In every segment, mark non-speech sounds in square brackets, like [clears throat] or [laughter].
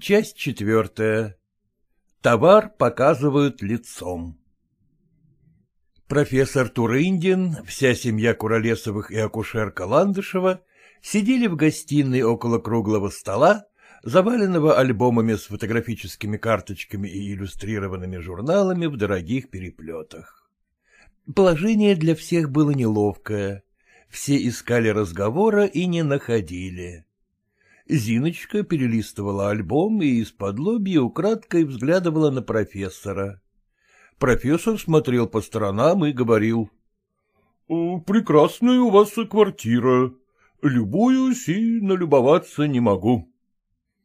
Часть четвертая. Товар показывают лицом. Профессор Турындин, вся семья Куролесовых и акушерка Ландышева сидели в гостиной около круглого стола, заваленного альбомами с фотографическими карточками и иллюстрированными журналами в дорогих переплетах. Положение для всех было неловкое. Все искали разговора и не находили. Зиночка перелистывала альбом и из-под лобья украдкой взглядывала на профессора. Профессор смотрел по сторонам и говорил. — Прекрасная у вас квартира. Любуюсь и налюбоваться не могу.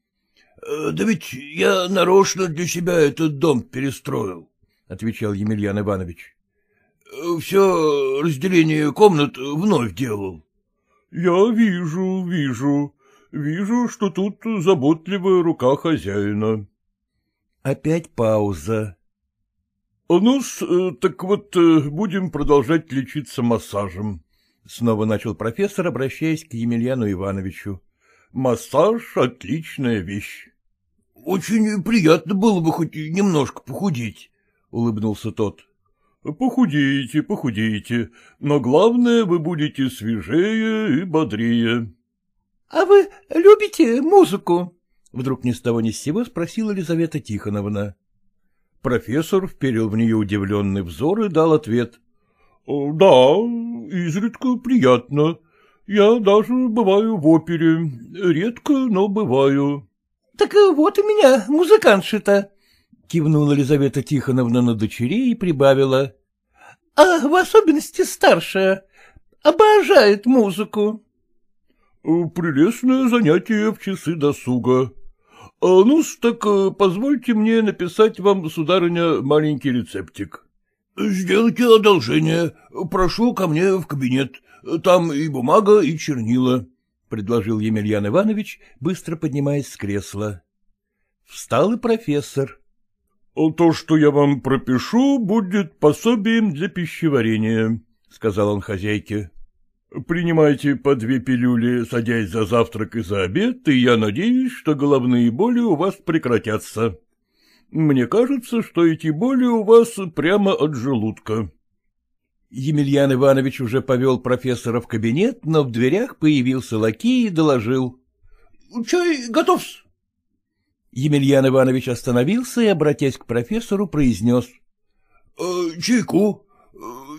— Да ведь я нарочно для себя этот дом перестроил, — отвечал Емельян Иванович. — Все разделение комнат вновь делал. — Я вижу, вижу. Вижу, что тут заботливая рука хозяина. Опять пауза. — ну э, так вот э, будем продолжать лечиться массажем, — снова начал профессор, обращаясь к Емельяну Ивановичу. — Массаж — отличная вещь. — Очень приятно было бы хоть немножко похудеть, — улыбнулся тот. — Похудеете, похудеете, но главное, вы будете свежее и бодрее. — А вы любите музыку? — вдруг ни с того ни с сего спросила Елизавета Тихоновна. Профессор вперил в нее удивленный взор и дал ответ. — Да, изредка приятно. Я даже бываю в опере. Редко, но бываю. — Так вот у меня музыкантши-то, — кивнула Елизавета Тихоновна на дочерей и прибавила. — А в особенности старшая. Обожает музыку. — Прелестное занятие в часы досуга. А, ну так э, позвольте мне написать вам, сударыня, маленький рецептик. — Сделайте одолжение. Прошу ко мне в кабинет. Там и бумага, и чернила, — предложил Емельян Иванович, быстро поднимаясь с кресла. Встал и профессор. — То, что я вам пропишу, будет пособием для пищеварения, — сказал он хозяйке. Принимайте по две пилюли, садясь за завтрак и за обед, и я надеюсь, что головные боли у вас прекратятся. Мне кажется, что эти боли у вас прямо от желудка. Емельян Иванович уже повел профессора в кабинет, но в дверях появился лакей и доложил. — Чай готов -с. Емельян Иванович остановился и, обратясь к профессору, произнес. «Э, — Чайку.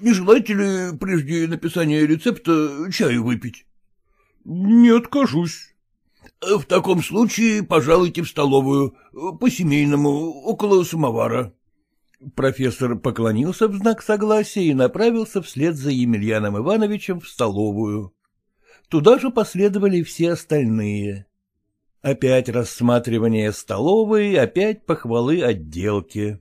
Не желаете ли прежде написания рецепта чаю выпить? — Не откажусь. — В таком случае пожалуйте в столовую, по-семейному, около самовара. Профессор поклонился в знак согласия и направился вслед за Емельяном Ивановичем в столовую. Туда же последовали все остальные. Опять рассматривание столовой, опять похвалы отделки.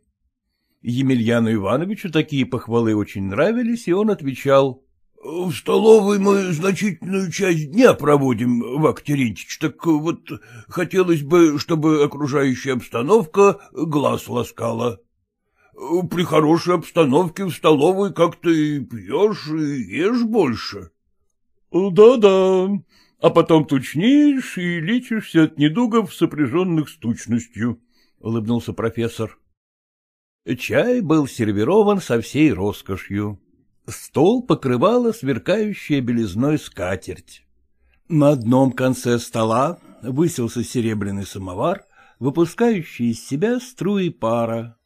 Емельяну Ивановичу такие похвалы очень нравились, и он отвечал. — В столовой мы значительную часть дня проводим, Вак так вот хотелось бы, чтобы окружающая обстановка глаз ласкала. При хорошей обстановке в столовой как-то и пьешь, и ешь больше. Да — Да-да, а потом тучнеешь и лечишься от недугов, сопряженных с тучностью, — улыбнулся профессор. Чай был сервирован со всей роскошью. Стол покрывала сверкающая белизной скатерть. На одном конце стола высился серебряный самовар, выпускающий из себя струи пара.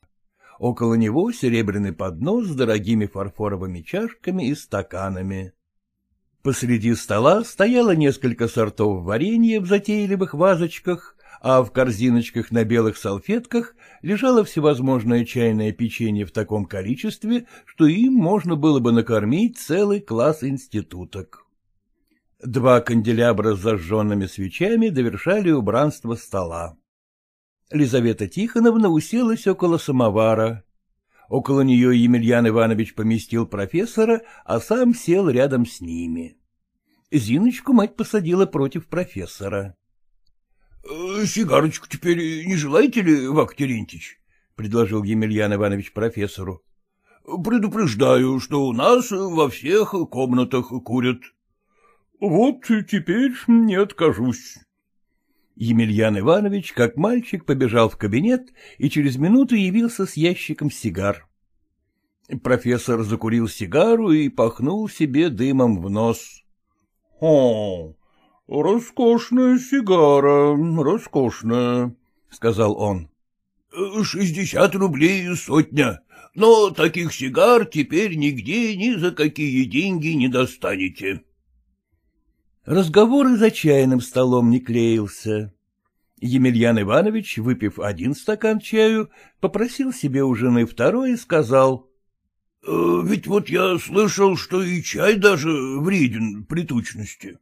Около него серебряный поднос с дорогими фарфоровыми чашками и стаканами. Посреди стола стояло несколько сортов варенья в затейливых вазочках, а в корзиночках на белых салфетках лежало всевозможное чайное печенье в таком количестве, что им можно было бы накормить целый класс институток. Два канделябра с зажженными свечами довершали убранство стола. Лизавета Тихоновна уселась около самовара. Около нее Емельян Иванович поместил профессора, а сам сел рядом с ними. Зиночку мать посадила против профессора. Э, — Сигарочку теперь не желаете ли, Вак Терентьевич? — предложил Емельян Иванович профессору. — Предупреждаю, что у нас во всех комнатах курят. — Вот теперь не откажусь. Емельян Иванович, как мальчик, побежал в кабинет и через минуту явился с ящиком сигар. Профессор закурил сигару и пахнул себе дымом в нос. — О, роскошная сигара, роскошная, — сказал он. — Шестьдесят рублей сотня, но таких сигар теперь нигде ни за какие деньги не достанете. Разговор и за чайным столом не клеился. Емельян Иванович, выпив один стакан чаю, попросил себе у жены второй и сказал. Э, — Ведь вот я слышал, что и чай даже вреден при тучности.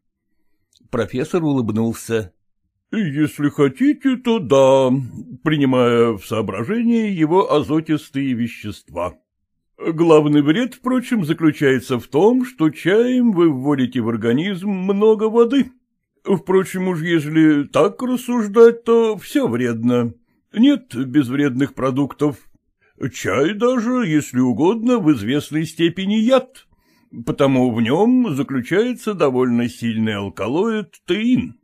Профессор улыбнулся. — Если хотите, то да, принимая в соображение его азотистые вещества. Главный вред, впрочем, заключается в том, что чаем вы вводите в организм много воды. Впрочем, уж если так рассуждать, то все вредно. Нет безвредных продуктов, Чай даже, если угодно, в известной степени яд, потому в нем заключается довольно сильный алкалоид теин.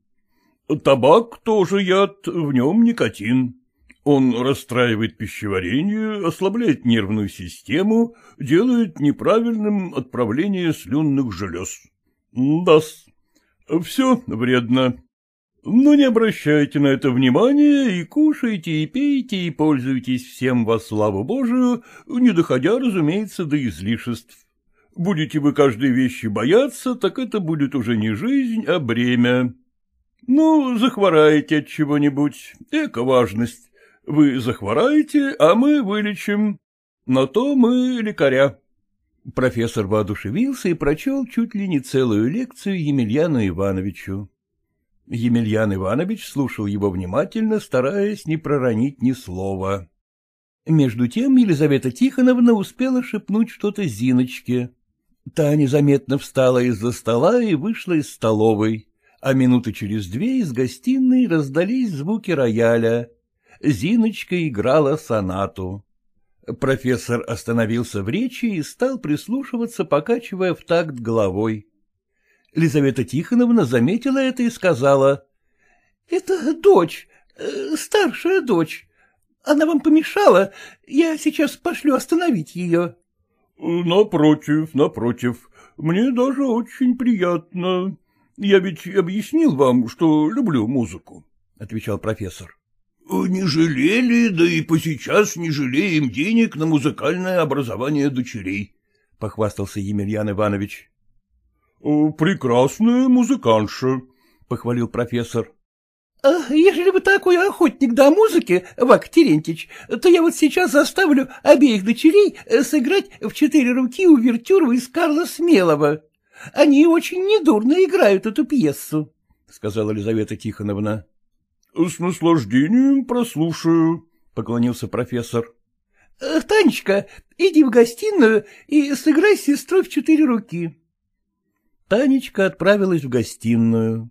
Табак тоже яд, в нем никотин. Он расстраивает пищеварение, ослабляет нервную систему, делает неправильным отправление слюнных желез. да все вредно. Но не обращайте на это внимания и кушайте, и пейте, и пользуйтесь всем во славу Божию, не доходя, разумеется, до излишеств. Будете вы каждой вещи бояться, так это будет уже не жизнь, а бремя. Ну, захвораете от чего-нибудь, эко важность. Вы захвораете, а мы вылечим. На то мы лекаря. Профессор воодушевился и прочел чуть ли не целую лекцию Емельяну Ивановичу. Емельян Иванович слушал его внимательно, стараясь не проронить ни слова. Между тем Елизавета Тихоновна успела шепнуть что-то Зиночке. Та незаметно встала из-за стола и вышла из столовой, а минуты через две из гостиной раздались звуки рояля. Зиночка играла сонату. Профессор остановился в речи и стал прислушиваться, покачивая в такт головой. Лизавета Тихоновна заметила это и сказала. — Это дочь, э, старшая дочь. Она вам помешала? Я сейчас пошлю остановить ее. — Напротив, напротив. Мне даже очень приятно. Я ведь объяснил вам, что люблю музыку, — отвечал профессор. — Не жалели, да и по сейчас не жалеем денег на музыкальное образование дочерей, — похвастался Емельян Иванович. Э, — Прекрасная музыкантша, — похвалил профессор. — Ежели вы такой охотник до музыки, Вак Терентьевич, то я вот сейчас заставлю обеих дочерей э, сыграть в четыре руки увертюру из Карла Смелого. Они очень недурно играют эту пьесу, — сказала Елизавета Тихоновна. — С наслаждением прослушаю, — поклонился профессор. Э, — Танечка, иди в гостиную и сыграй с сестрой в четыре руки. Танечка отправилась в гостиную.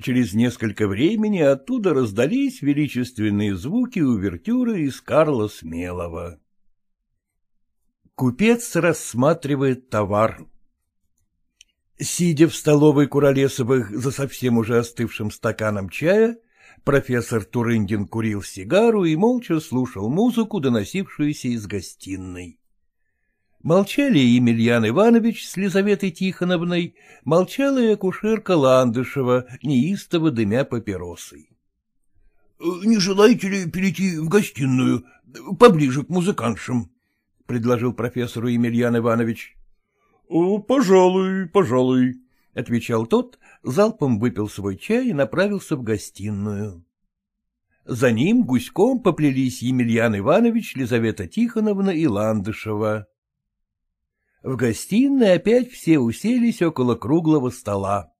Через несколько времени оттуда раздались величественные звуки увертюры из Карла Смелого. Купец рассматривает товар. Сидя в столовой Куролесовых за совсем уже остывшим стаканом чая, профессор Турындин курил сигару и молча слушал музыку, доносившуюся из гостиной. Молчали Емельян Иванович с Лизаветой Тихоновной, молчала и акушерка Ландышева, неистово дымя папиросой. — Не желаете ли перейти в гостиную, поближе к музыкантшам? — предложил профессору Емельян Иванович. — Пожалуй, пожалуй, — отвечал тот, залпом выпил свой чай и направился в гостиную. За ним гуськом поплелись Емельян Иванович, Лизавета Тихоновна и Ландышева. В гостиной опять все уселись около круглого стола.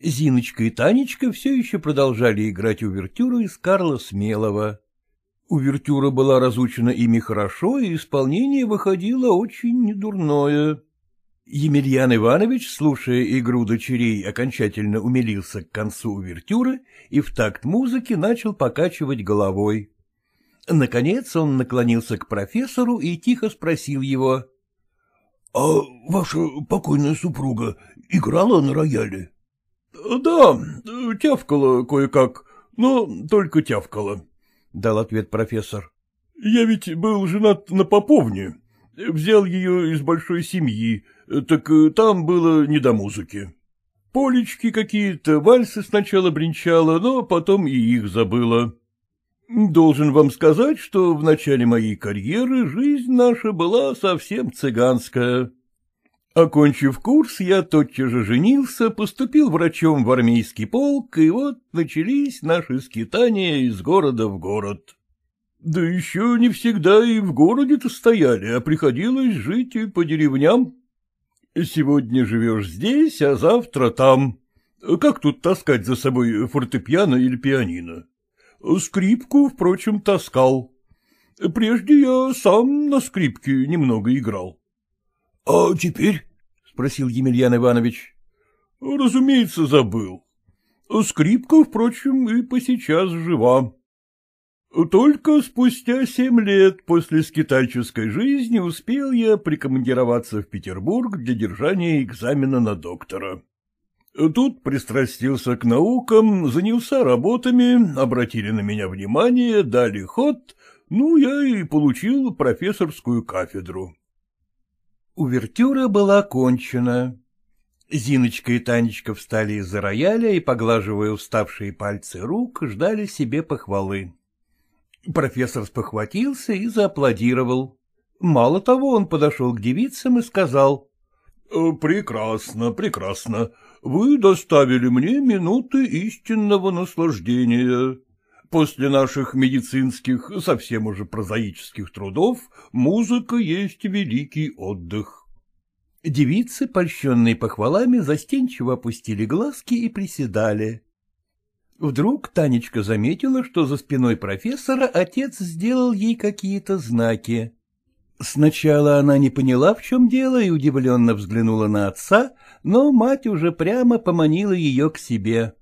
Зиночка и Танечка все еще продолжали играть увертюру из Карла Смелого. Увертюра была разучена ими хорошо, и исполнение выходило очень недурное. Емельян Иванович, слушая игру дочерей, окончательно умилился к концу увертюры и в такт музыки начал покачивать головой. Наконец он наклонился к профессору и тихо спросил его. — А ваша покойная супруга играла на рояле? — Да, тявкала кое-как, но только тявкала, — дал ответ профессор. — Я ведь был женат на Поповне, взял ее из большой семьи, так там было не до музыки. Полечки какие-то, вальсы сначала бренчала, но потом и их забыла. Должен вам сказать, что в начале моей карьеры жизнь наша была совсем цыганская. Окончив курс, я тотчас же женился, поступил врачом в армейский полк, и вот начались наши скитания из города в город. Да еще не всегда и в городе-то стояли, а приходилось жить и по деревням. Сегодня живешь здесь, а завтра там. Как тут таскать за собой фортепиано или пианино? Скрипку, впрочем, таскал. Прежде я сам на скрипке немного играл. — А теперь? — спросил Емельян Иванович. — Разумеется, забыл. Скрипка, впрочем, и посейчас жива. Только спустя семь лет после скитальческой жизни успел я прикомандироваться в Петербург для держания экзамена на доктора. Тут пристрастился к наукам, занялся работами, обратили на меня внимание, дали ход, ну, я и получил профессорскую кафедру. Увертюра была окончена. Зиночка и Танечка встали из-за рояля и, поглаживая уставшие пальцы рук, ждали себе похвалы. Профессор спохватился и зааплодировал. Мало того, он подошел к девицам и сказал. «Э, — Прекрасно, прекрасно. Вы доставили мне минуты истинного наслаждения. После наших медицинских, совсем уже прозаических трудов, музыка есть великий отдых. Девицы, польщенные похвалами, застенчиво опустили глазки и приседали. Вдруг Танечка заметила, что за спиной профессора отец сделал ей какие-то знаки. Сначала она не поняла, в чем дело, и удивленно взглянула на отца, но мать уже прямо поманила ее к себе.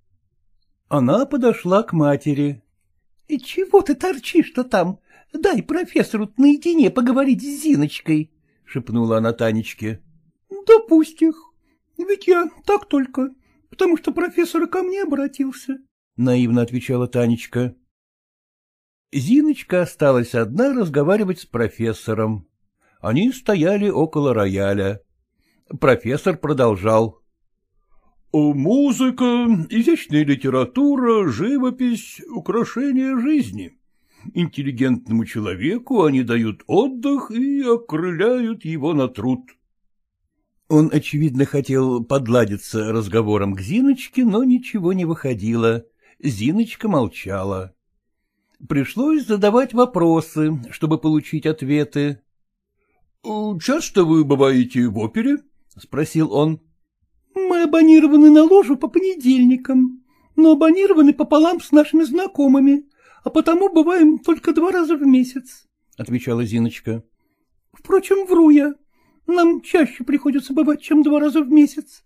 Она подошла к матери. — Чего ты торчишь-то там? Дай профессору наедине поговорить с Зиночкой, — шепнула она Танечке. — Да пусть их. Ведь я так только, потому что профессор ко мне обратился, — наивно отвечала Танечка. Зиночка осталась одна разговаривать с профессором. Они стояли около рояля. Профессор продолжал. «Музыка, изящная литература, живопись — украшение жизни. Интеллигентному человеку они дают отдых и окрыляют его на труд». Он, очевидно, хотел подладиться разговором к Зиночке, но ничего не выходило. Зиночка молчала. Пришлось задавать вопросы, чтобы получить ответы. — Часто вы бываете в опере? — спросил он. — Мы абонированы на ложу по понедельникам, но абонированы пополам с нашими знакомыми, а потому бываем только два раза в месяц, — отвечала Зиночка. — Впрочем, вру я. Нам чаще приходится бывать, чем два раза в месяц.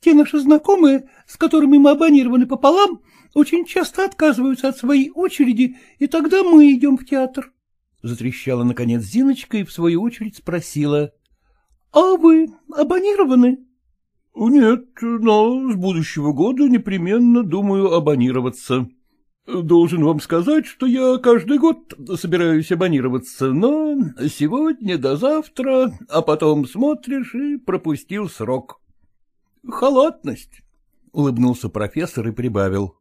Те наши знакомые, с которыми мы абонированы пополам, очень часто отказываются от своей очереди, и тогда мы идем в театр. Затрещала, наконец, Зиночка и, в свою очередь, спросила. — А вы абонированы? — Нет, но с будущего года непременно думаю абонироваться. Должен вам сказать, что я каждый год собираюсь абонироваться, но сегодня до завтра, а потом смотришь и пропустил срок. Халатность, — улыбнулся профессор и прибавил.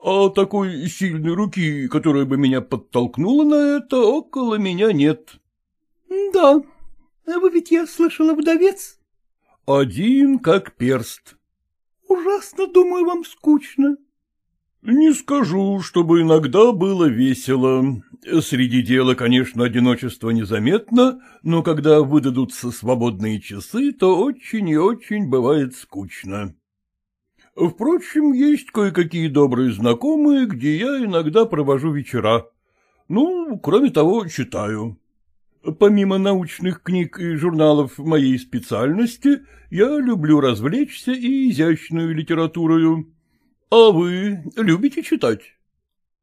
А такой сильной руки, которая бы меня подтолкнула на это, около меня нет. — Да. А вы ведь, я слышала, вдовец? — Один как перст. — Ужасно, думаю, вам скучно. — Не скажу, чтобы иногда было весело. Среди дела, конечно, одиночество незаметно, но когда выдадутся свободные часы, то очень и очень бывает скучно. Впрочем, есть кое-какие добрые знакомые, где я иногда провожу вечера. Ну, кроме того, читаю. Помимо научных книг и журналов моей специальности, я люблю развлечься и изящную литературою. А вы любите читать?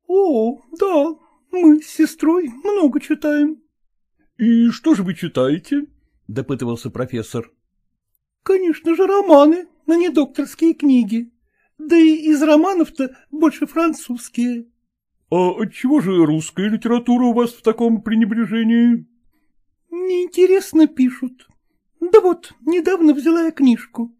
— О, да, мы с сестрой много читаем. — И что же вы читаете? — допытывался профессор. — Конечно же, романы, но не докторские книги. Да и из романов-то больше французские. — А отчего же русская литература у вас в таком пренебрежении? — Неинтересно пишут. Да вот, недавно взяла я книжку.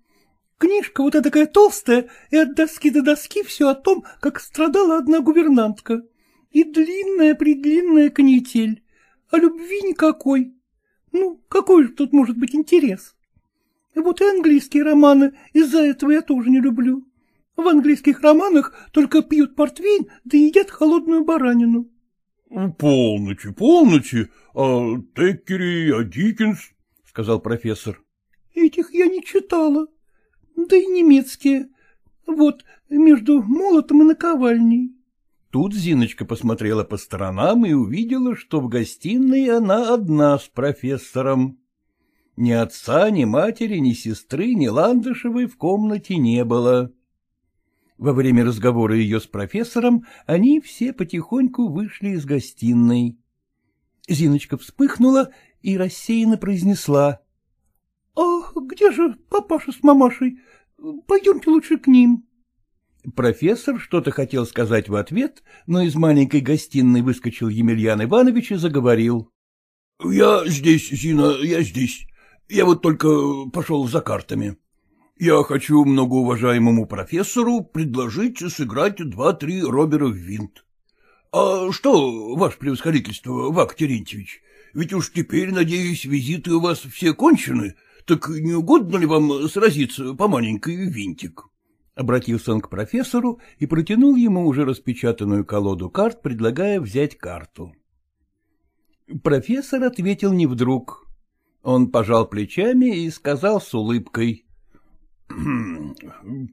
Книжка вот такая толстая, и от доски до доски все о том, как страдала одна гувернантка. И длинная-предлинная канитель. А любви никакой. Ну, какой же тут может быть интерес? Вот и английские романы из-за этого я тоже не люблю. В английских романах только пьют портвейн да едят холодную баранину. — Полноте, полноте, а Теккери, а Диккенс, — сказал профессор. — Этих я не читала. Да и немецкие. Вот, между молотом и наковальней. Тут Зиночка посмотрела по сторонам и увидела, что в гостиной она одна с профессором. Ни отца, ни матери, ни сестры, ни Ландышевой в комнате не было. Во время разговора ее с профессором они все потихоньку вышли из гостиной. Зиночка вспыхнула и рассеянно произнесла. — Ах, где же папаша с мамашей? Пойдемте лучше к ним. Профессор что-то хотел сказать в ответ, но из маленькой гостиной выскочил Емельян Иванович и заговорил. — Я здесь, Зина, я здесь. Я вот только пошел за картами. Я хочу многоуважаемому профессору предложить сыграть два-три робера в винт. А что, ваше превосходительство, Вак Терентьевич, ведь уж теперь, надеюсь, визиты у вас все кончены, так не угодно ли вам сразиться по маленькой винтик? Обратился он к профессору и протянул ему уже распечатанную колоду карт, предлагая взять карту. Профессор ответил не вдруг. Он пожал плечами и сказал с улыбкой. —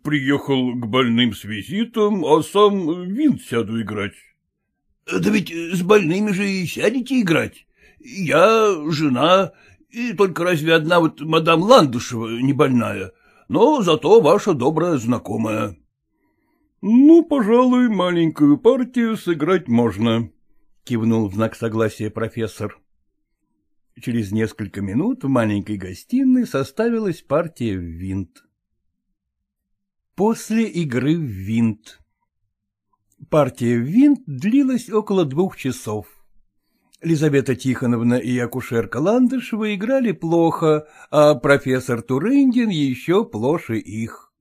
Приехал к больным с визитом, а сам винт сяду играть. — Да ведь с больными же и сядете играть. Я, жена, и только разве одна вот мадам Ландышева не больная, но зато ваша добрая знакомая. — Ну, пожалуй, маленькую партию сыграть можно, — кивнул в знак согласия профессор. Через несколько минут в маленькой гостиной составилась партия в винт. После игры в винт. Партия в винт длилась около двух часов. Лизавета Тихоновна и акушерка Ландышева играли плохо, а профессор Турындин еще плоше их.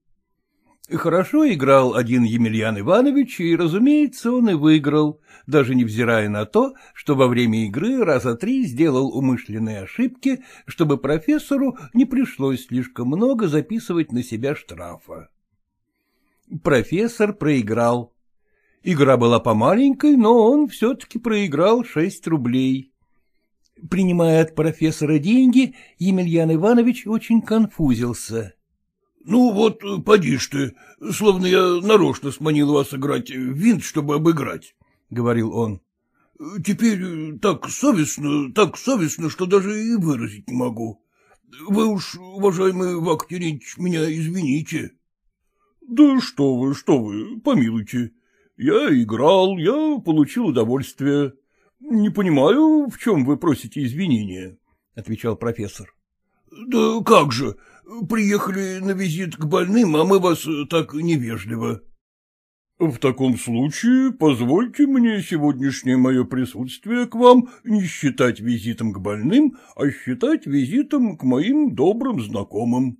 Хорошо играл один Емельян Иванович, и, разумеется, он и выиграл, даже невзирая на то, что во время игры раза три сделал умышленные ошибки, чтобы профессору не пришлось слишком много записывать на себя штрафа. Профессор проиграл. Игра была помаленькой, но он все-таки проиграл шесть рублей. Принимая от профессора деньги, Емельян Иванович очень конфузился. — Ну вот, поди ж ты, словно я нарочно сманил вас играть в винт, чтобы обыграть, — говорил он. — Теперь так совестно, так совестно, что даже и выразить не могу. Вы уж, уважаемый Вак Терентьевич, меня извините. — да что вы, что вы, помилуйте. Я играл, я получил удовольствие. Не понимаю, в чем вы просите извинения, — отвечал профессор. — Да как же, приехали на визит к больным, а мы вас так невежливо. — В таком случае позвольте мне сегодняшнее мое присутствие к вам не считать визитом к больным, а считать визитом к моим добрым знакомым.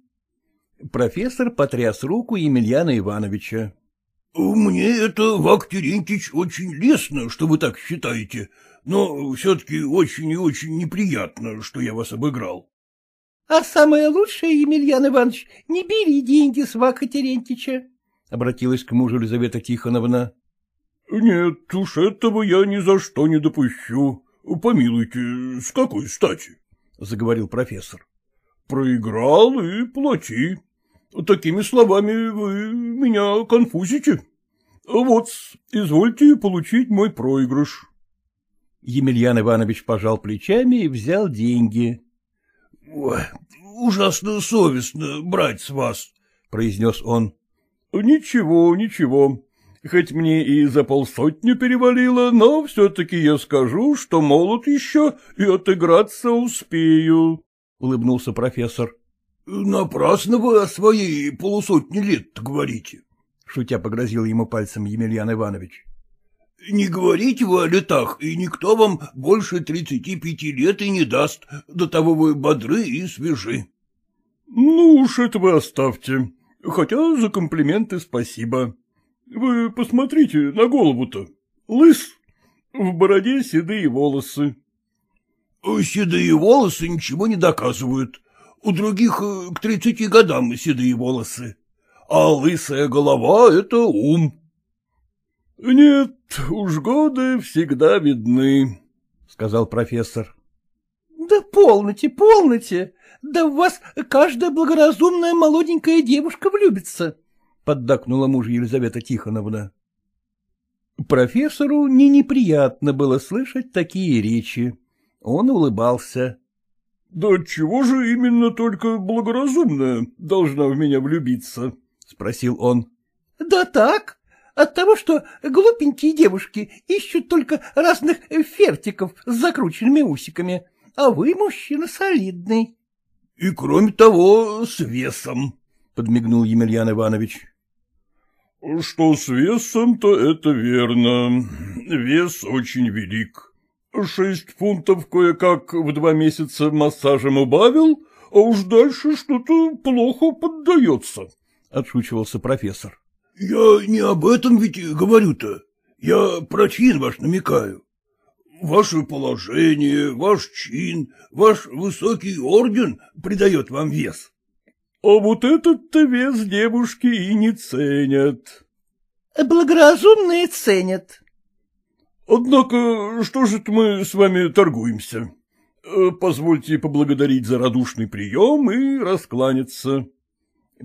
Профессор потряс руку Емельяна Ивановича. — Мне это, Вак Терентьевич, очень лестно, что вы так считаете, но все-таки очень и очень неприятно, что я вас обыграл. — А самое лучшее, Емельян Иванович, не бери деньги с Вака Терентьевича, — обратилась к мужу Елизавета Тихоновна. — Нет уж, этого я ни за что не допущу. Помилуйте, с какой стати? — заговорил профессор. — Проиграл и плати. Такими словами вы меня конфузите. Вот, извольте получить мой проигрыш. Емельян Иванович пожал плечами и взял деньги. — Ужасно совестно брать с вас, — произнес он. — Ничего, ничего. Хоть мне и за полсотни перевалило, но все-таки я скажу, что молод еще и отыграться успею, — улыбнулся профессор. — Напрасно вы о своей полусотни лет говорите. шутя погрозил ему пальцем Емельян Иванович. — Не говорите вы о летах, и никто вам больше тридцати пяти лет и не даст, до того вы бодры и свежи. — Ну уж это вы оставьте, хотя за комплименты спасибо. Вы посмотрите на голову-то. Лыс, в бороде седые волосы. — Седые волосы ничего не доказывают. У других э, к тридцати годам седые волосы. А лысая голова — это ум. — Нет, уж годы всегда видны, — сказал профессор. — Да полноте, полноте. Да в вас каждая благоразумная молоденькая девушка влюбится, — поддакнула муж Елизавета Тихоновна. Профессору не неприятно было слышать такие речи. Он улыбался. — Да чего же именно только благоразумная должна в меня влюбиться? — спросил он. — Да так, от того, что глупенькие девушки ищут только разных фертиков с закрученными усиками, а вы мужчина солидный. — И кроме того, с весом, — подмигнул Емельян Иванович. — Что с весом, то это верно. Вес очень велик. Шесть фунтов кое-как в два месяца массажем убавил, а уж дальше что-то плохо поддается, — отшучивался профессор. — Я не об этом ведь говорю-то. Я про чин ваш намекаю. Ваше положение, ваш чин, ваш высокий орден придает вам вес. — А вот этот-то вес девушки и не ценят. — Благоразумные ценят, Однако, что же мы с вами торгуемся? Э, позвольте поблагодарить за радушный прием и раскланяться.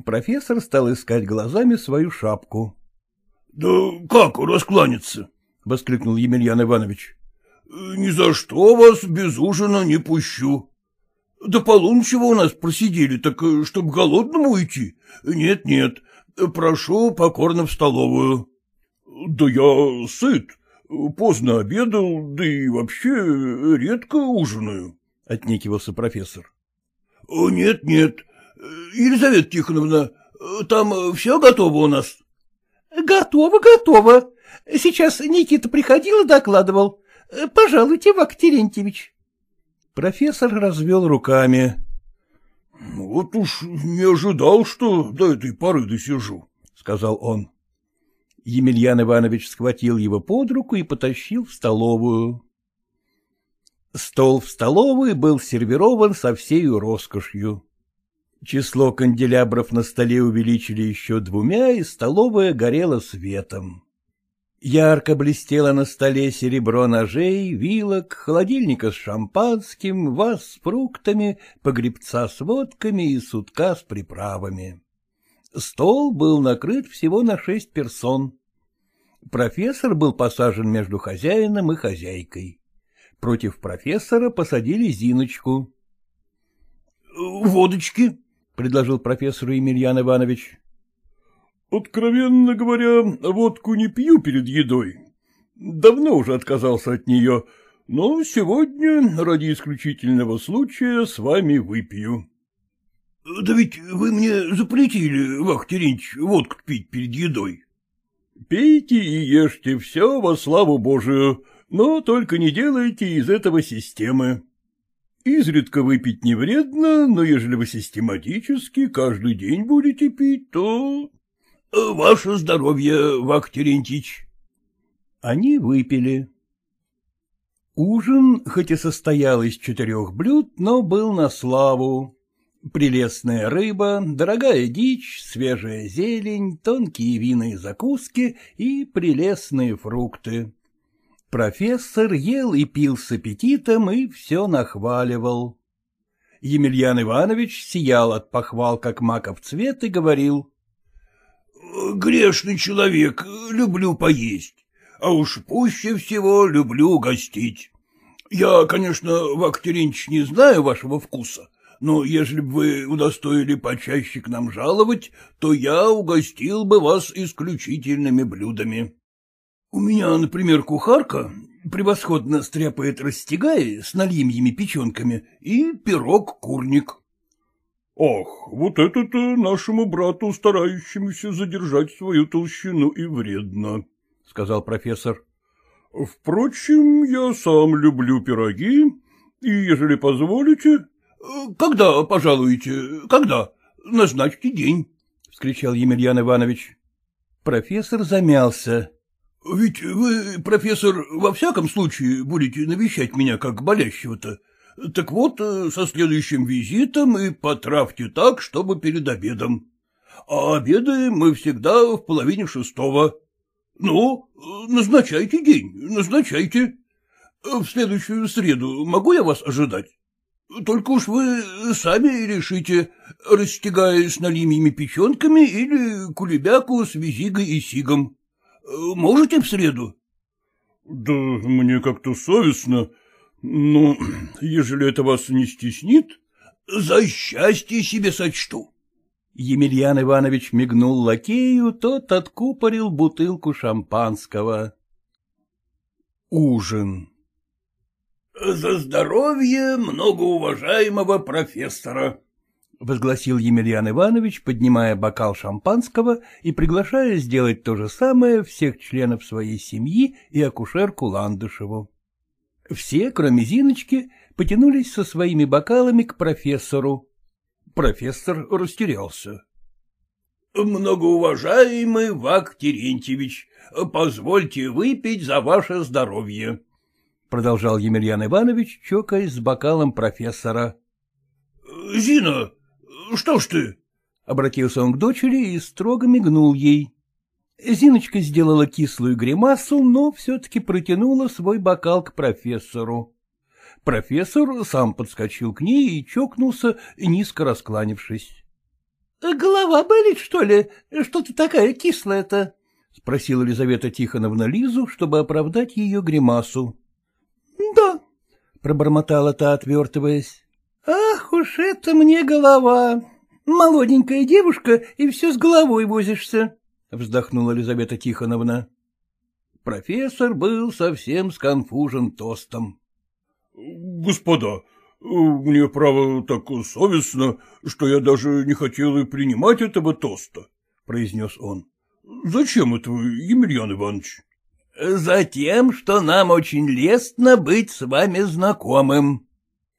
Профессор стал искать глазами свою шапку. — Да как раскланяться? — воскликнул Емельян Иванович. — Ни за что вас без ужина не пущу. До полуночи у нас просидели, так э, чтоб голодному уйти. Нет-нет, прошу покорно в столовую. — Да я сыт, Поздно обедал, да и вообще редко ужинаю, — отнекивался профессор. — Нет, нет. Елизавета Тихоновна, там все готово у нас? — Готово, готово. Сейчас Никита приходил и докладывал. Пожалуйте, Вак Терентьевич. Профессор развел руками. — Вот уж не ожидал, что до этой поры досижу, — сказал он. Емельян Иванович схватил его под руку и потащил в столовую. Стол в столовой был сервирован со всею роскошью. Число канделябров на столе увеличили еще двумя, и столовая горела светом. Ярко блестело на столе серебро ножей, вилок, холодильника с шампанским, ваз с фруктами, погребца с водками и сутка с приправами. Стол был накрыт всего на шесть персон. Профессор был посажен между хозяином и хозяйкой. Против профессора посадили Зиночку. — Водочки, — предложил профессору Емельян Иванович. — Откровенно говоря, водку не пью перед едой. Давно уже отказался от нее, но сегодня, ради исключительного случая, с вами выпью. — Да ведь вы мне запретили, Вах Терентьевич, водку пить перед едой. — Пейте и ешьте все во славу Божию, но только не делайте из этого системы. Изредка выпить не вредно, но ежели вы систематически каждый день будете пить, то... — Ваше здоровье, Вах Терентьевич. Они выпили. Ужин, хоть и состоял из четырех блюд, но был на славу. Прелестная рыба, дорогая дичь, свежая зелень, тонкие винные закуски и прелестные фрукты. Профессор ел и пил с аппетитом и все нахваливал. Емельян Иванович сиял от похвал, как маков цвет, и говорил. — Грешный человек, люблю поесть, а уж пуще всего люблю гостить. Я, конечно, Вак не знаю вашего вкуса, но ежели бы вы удостоили почаще к нам жаловать, то я угостил бы вас исключительными блюдами. У меня, например, кухарка превосходно стряпает растягай с нальимьими печенками и пирог-курник. — Ах, вот это-то нашему брату, старающемуся задержать свою толщину, и вредно, — сказал профессор. — Впрочем, я сам люблю пироги, и, ежели позволите... — Когда пожалуете? Когда? Назначьте день, — вскричал Емельян Иванович. Профессор замялся. — Ведь вы, профессор, во всяком случае будете навещать меня как болящего-то. Так вот, э, со следующим визитом и потравьте так, чтобы перед обедом. А обедаем мы всегда в половине шестого. Ну, назначайте день, назначайте. В следующую среду могу я вас ожидать? Только уж вы сами решите, расстегая с налимьими печенками или кулебяку с визигой и сигом. Можете в среду? — Да мне как-то совестно, ну, [clears throat] ежели это вас не стеснит, за счастье себе сочту. Емельян Иванович мигнул лакею, тот откупорил бутылку шампанского. Ужин. — За здоровье многоуважаемого профессора! — возгласил Емельян Иванович, поднимая бокал шампанского и приглашая сделать то же самое всех членов своей семьи и акушерку Ландышеву. Все, кроме Зиночки, потянулись со своими бокалами к профессору. Профессор растерялся. — Многоуважаемый Вак Терентьевич, позвольте выпить за ваше здоровье, — продолжал Емельян Иванович, чокаясь с бокалом профессора. — Зина, что ж ты? — обратился он к дочери и строго мигнул ей. Зиночка сделала кислую гримасу, но все-таки протянула свой бокал к профессору. Профессор сам подскочил к ней и чокнулся, низко раскланившись. — Голова болит, что ли? Что ты такая кислая-то? — спросила Елизавета Тихоновна Лизу, чтобы оправдать ее гримасу. — Да, — пробормотала та, отвертываясь. — Ах уж это мне голова! Молоденькая девушка, и все с головой возишься. — вздохнула Елизавета Тихоновна. Профессор был совсем сконфужен тостом. — Господа, мне, право, так совестно, что я даже не хотел и принимать этого тоста, — произнес он. — Зачем это вы, Емельян Иванович? — Затем, что нам очень лестно быть с вами знакомым,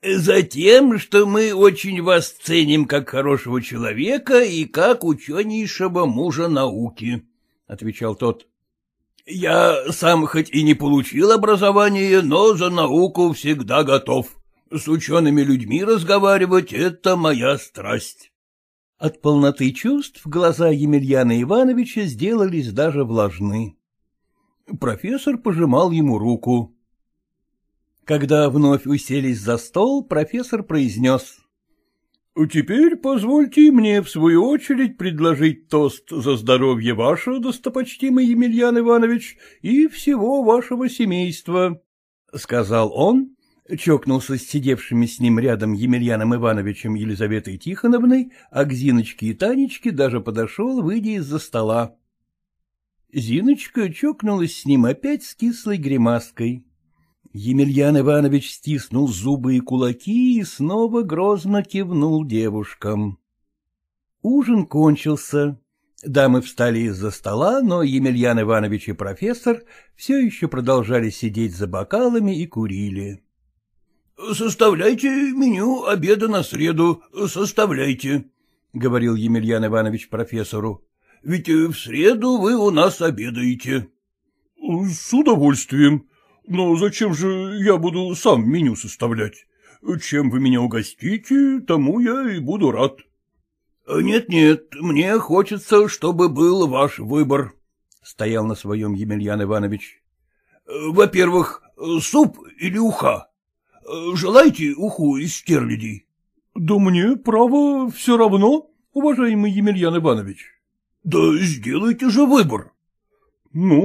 Затем, что мы очень вас ценим как хорошего человека и как ученейшего мужа науки, — отвечал тот. — Я сам хоть и не получил образование, но за науку всегда готов. С учеными людьми разговаривать — это моя страсть. От полноты чувств глаза Емельяна Ивановича сделались даже влажны. Профессор пожимал ему руку. Когда вновь уселись за стол, профессор произнес. — Теперь позвольте мне, в свою очередь, предложить тост за здоровье ваше, достопочтимый Емельян Иванович, и всего вашего семейства, — сказал он, чокнулся с сидевшими с ним рядом Емельяном Ивановичем Елизаветой Тихоновной, а к Зиночке и Танечке даже подошел, выйдя из-за стола. Зиночка чокнулась с ним опять с кислой гримаской. Емельян Иванович стиснул зубы и кулаки и снова грозно кивнул девушкам. Ужин кончился. Дамы встали из-за стола, но Емельян Иванович и профессор все еще продолжали сидеть за бокалами и курили. — Составляйте меню обеда на среду, составляйте, — говорил Емельян Иванович профессору. — Ведь в среду вы у нас обедаете. — С удовольствием, но зачем же я буду сам меню составлять? Чем вы меня угостите, тому я и буду рад. Нет-нет, мне хочется, чтобы был ваш выбор, — стоял на своем Емельян Иванович. Во-первых, суп или уха? Желаете уху из стерлядей? Да мне, право, все равно, уважаемый Емельян Иванович. Да сделайте же выбор. Ну,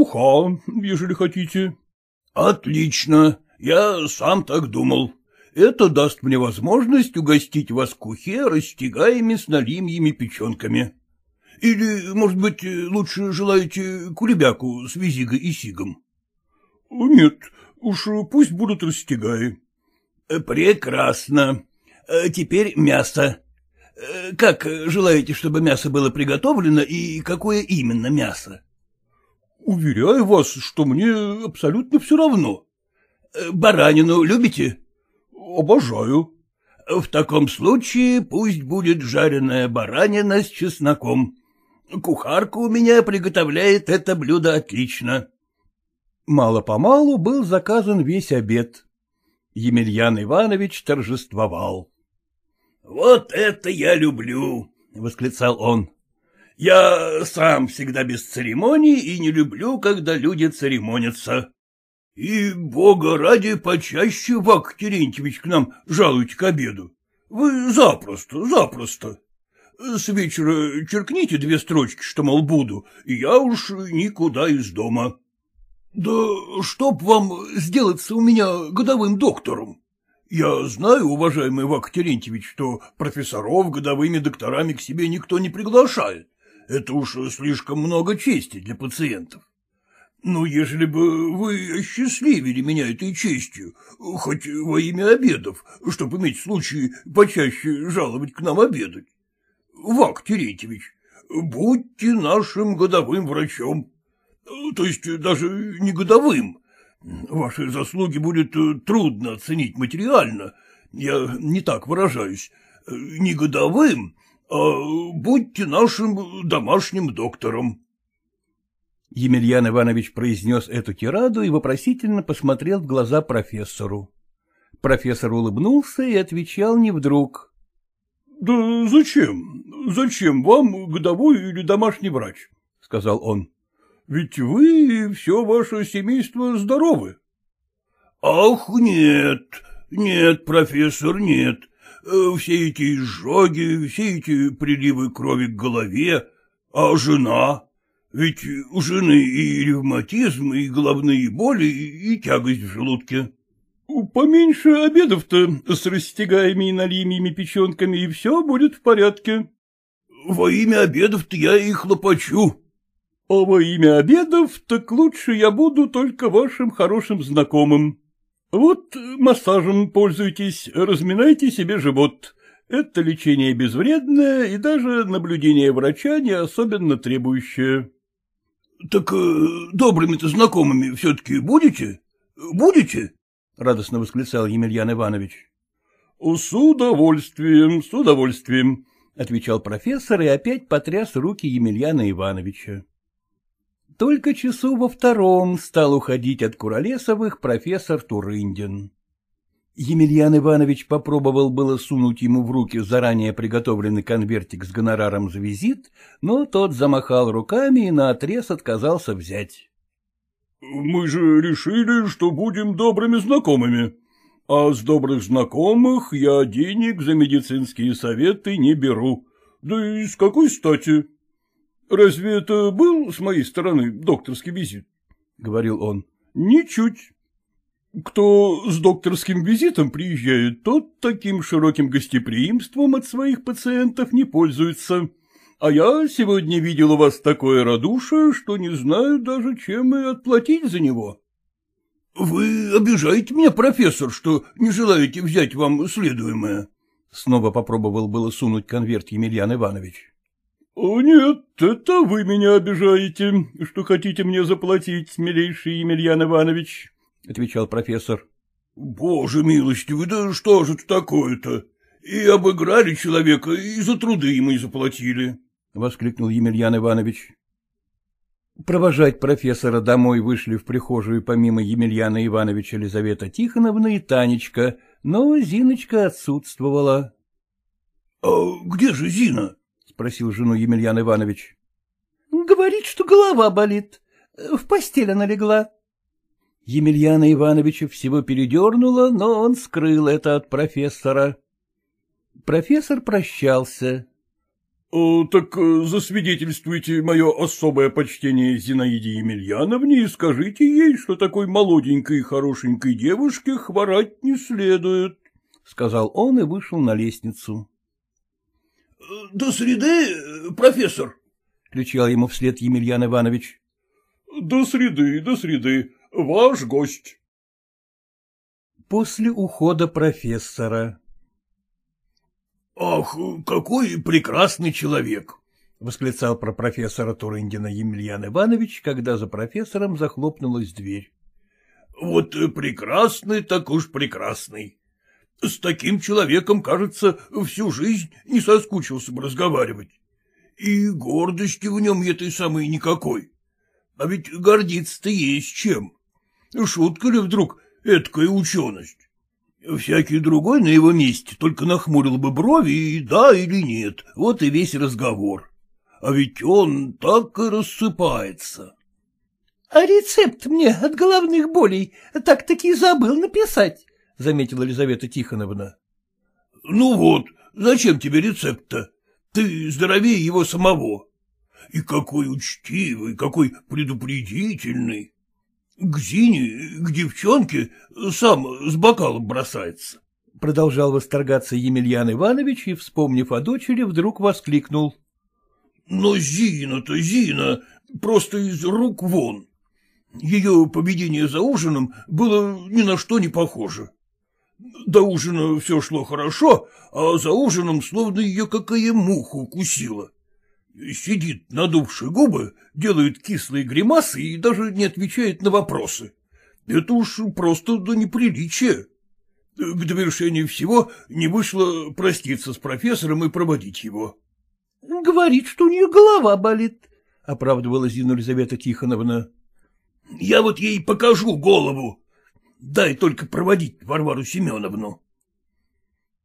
уха, ежели хотите. — Отлично, я сам так думал. Это даст мне возможность угостить вас кухе растягаеми с налимьими печенками. Или, может быть, лучше желаете кулебяку с визигой и сигом? — Нет, уж пусть будут растягаи. — Прекрасно. Теперь мясо. Э, как желаете, чтобы мясо было приготовлено и какое именно мясо? — Уверяю вас, что мне абсолютно все равно. Э, — Баранину любите? — Обожаю. — В таком случае пусть будет жареная баранина с чесноком. Кухарка у меня приготовляет это блюдо отлично. Мало-помалу был заказан весь обед. Емельян Иванович торжествовал. — Вот это я люблю! — восклицал он. — Я сам всегда без церемоний и не люблю, когда люди церемонятся. И, бога ради, почаще, Вак Терентьевич, к нам жалуйте к обеду. Вы запросто, запросто. С вечера черкните две строчки, что, мол, буду, и я уж никуда из дома. Да чтоб вам сделаться у меня годовым доктором? Я знаю, уважаемый Вак Терентьевич, что профессоров годовыми докторами к себе никто не приглашает. Это уж слишком много чести для пациентов. Ну, ежели бы вы осчастливили меня этой честью, хоть во имя обедов, чтобы иметь случай почаще жаловать к нам обедать. Вак Терентьевич, будьте нашим годовым врачом. То есть даже не годовым. Ваши заслуги будет э, трудно оценить материально. Я не так выражаюсь. Не годовым, а будьте нашим домашним доктором. Емельян Иванович произнес эту тираду и вопросительно посмотрел в глаза профессору. Профессор улыбнулся и отвечал не вдруг. — Да зачем? Зачем вам годовой или домашний врач? — сказал он. Ведь вы и все ваше семейство здоровы. — Ах, нет, нет, профессор, нет. Э, все эти изжоги, все эти приливы крови к голове. А жена? Ведь у жены и ревматизм, и головные боли, и тягость в желудке. — Поменьше обедов-то с растягаемыми налимьями печенками, и все будет в порядке. — Во имя обедов-то я и хлопочу. А во имя обедов так лучше я буду только вашим хорошим знакомым. Вот массажем пользуйтесь, разминайте себе живот. Это лечение безвредное и даже наблюдение врача не особенно требующее. — Так э, добрыми-то знакомыми все-таки будете? Будете? — радостно восклицал Емельян Иванович. — С удовольствием, с удовольствием, — отвечал профессор и опять потряс руки Емельяна Ивановича. Только часу во втором стал уходить от Куролесовых профессор Турындин. Емельян Иванович попробовал было сунуть ему в руки заранее приготовленный конвертик с гонораром за визит, но тот замахал руками и наотрез отказался взять. — Мы же решили, что будем добрыми знакомыми, а с добрых знакомых я денег за медицинские советы не беру. Да и с какой стати? Разве это был с моей стороны докторский визит? — говорил он. — Ничуть. Кто с докторским визитом приезжает, тот таким широким гостеприимством от своих пациентов не пользуется. А я сегодня видел у вас такое радушие, что не знаю даже, чем и отплатить за него. — Вы обижаете меня, профессор, что не желаете взять вам следуемое? Снова попробовал было сунуть конверт Емельян Иванович. — Нет, это вы меня обижаете, что хотите мне заплатить, милейший Емельян Иванович, — отвечал профессор. — Боже милостивый, да что же это такое-то? И обыграли человека, и за труды ему и заплатили, — воскликнул Емельян Иванович. Провожать профессора домой вышли в прихожую помимо Емельяна Ивановича Елизавета Тихоновна и Танечка, но Зиночка отсутствовала. — А где же Зина? Спросил жену Емельян Иванович. — Говорит, что голова болит. В постель она легла. Емельяна Ивановича всего передернуло, но он скрыл это от профессора. Профессор прощался. «Э, — Так э, засвидетельствуйте мое особое почтение Зинаиде Емельяновне и скажите ей, что такой молоденькой и хорошенькой девушке хворать не следует, — сказал он и вышел на лестницу. — До среды, профессор, — кричал ему вслед Емельян Иванович. — До среды, до среды, ваш гость. После ухода профессора. — Ах, какой прекрасный человек! — восклицал про профессора Турындина Емельян Иванович, когда за профессором захлопнулась дверь. — Вот прекрасный, так уж прекрасный. С таким человеком, кажется, всю жизнь не соскучился бы разговаривать. И гордости в нем этой самой никакой. А ведь гордиться-то есть чем. Шутка ли вдруг эткая ученость? Всякий другой на его месте только нахмурил бы брови и да или нет, вот и весь разговор а ведь он так и рассыпается. — А рецепт мне от головных болей так-таки забыл написать, — заметила Елизавета Тихоновна. — Ну вот, зачем тебе рецепт-то? Ты здоровее его самого. И какой учтивый, какой предупредительный. К Зине, к девчонке, сам с бокалом бросается. Продолжал восторгаться Емельян Иванович и, вспомнив о дочери, вдруг воскликнул. Но Зина-то, Зина, просто из рук вон. Ее поведение за ужином было ни на что не похоже. До ужина все шло хорошо, а за ужином словно ее какая муха укусила. Сидит, надувши губы, делает кислые гримасы и даже не отвечает на вопросы. Это уж просто до неприличия. К довершению всего не вышло проститься с профессором и проводить его. — Говорит, что у нее голова болит, — оправдывала Зина Елизавета Тихоновна. — Я вот ей покажу голову. Дай только проводить Варвару Семеновну.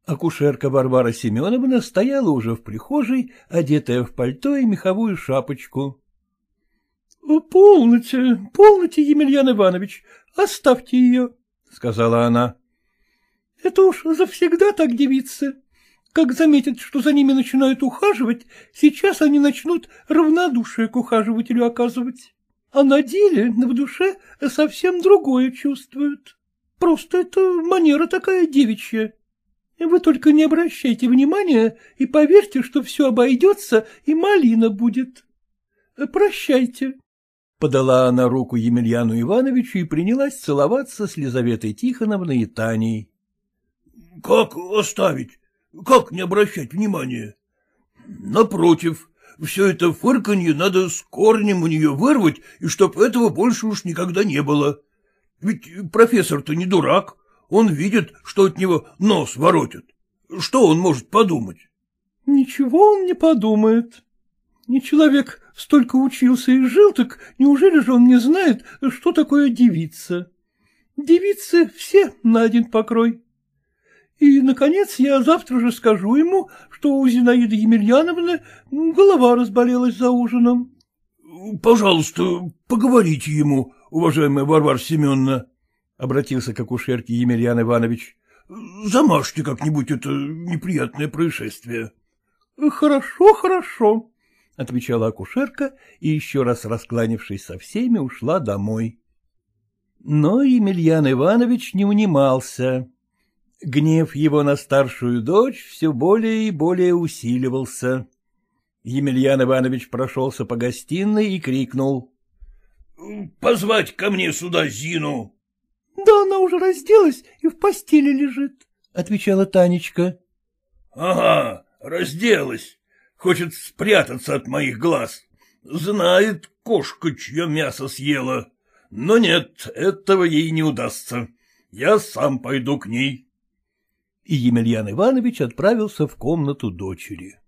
Акушерка Варвара Семеновна стояла уже в прихожей, одетая в пальто и меховую шапочку. — Полноте, полноте, Емельян Иванович, оставьте ее, — сказала она. — Это уж завсегда так девица. Как заметят, что за ними начинают ухаживать, сейчас они начнут равнодушие к ухаживателю оказывать. А на деле в душе совсем другое чувствуют. Просто это манера такая девичья. Вы только не обращайте внимания и поверьте, что все обойдется и малина будет. Прощайте. Подала она руку Емельяну Ивановичу и принялась целоваться с Лизаветой Тихоновной и Таней. — Как оставить? Как не обращать внимания? Напротив, все это фырканье надо с корнем у нее вырвать, и чтоб этого больше уж никогда не было. Ведь профессор-то не дурак, он видит, что от него нос воротят. Что он может подумать? — Ничего он не подумает. Не человек столько учился и жил, так неужели же он не знает, что такое девица? Девицы все на один покрой. И, наконец, я завтра же скажу ему, что у Зинаиды Емельяновны голова разболелась за ужином. — Пожалуйста, поговорите ему, уважаемая Варвара Семеновна, — обратился к акушерке Емельян Иванович. — Замажьте как-нибудь это неприятное происшествие. — Хорошо, хорошо, — отвечала акушерка и, еще раз раскланившись со всеми, ушла домой. Но Емельян Иванович не унимался. Гнев его на старшую дочь все более и более усиливался. Емельян Иванович прошелся по гостиной и крикнул. — Позвать ко мне сюда Зину. — Да она уже разделась и в постели лежит, — отвечала Танечка. — Ага, разделась. Хочет спрятаться от моих глаз. Знает кошка, чье мясо съела. Но нет, этого ей не удастся. Я сам пойду к ней и Емельян Иванович отправился в комнату дочери.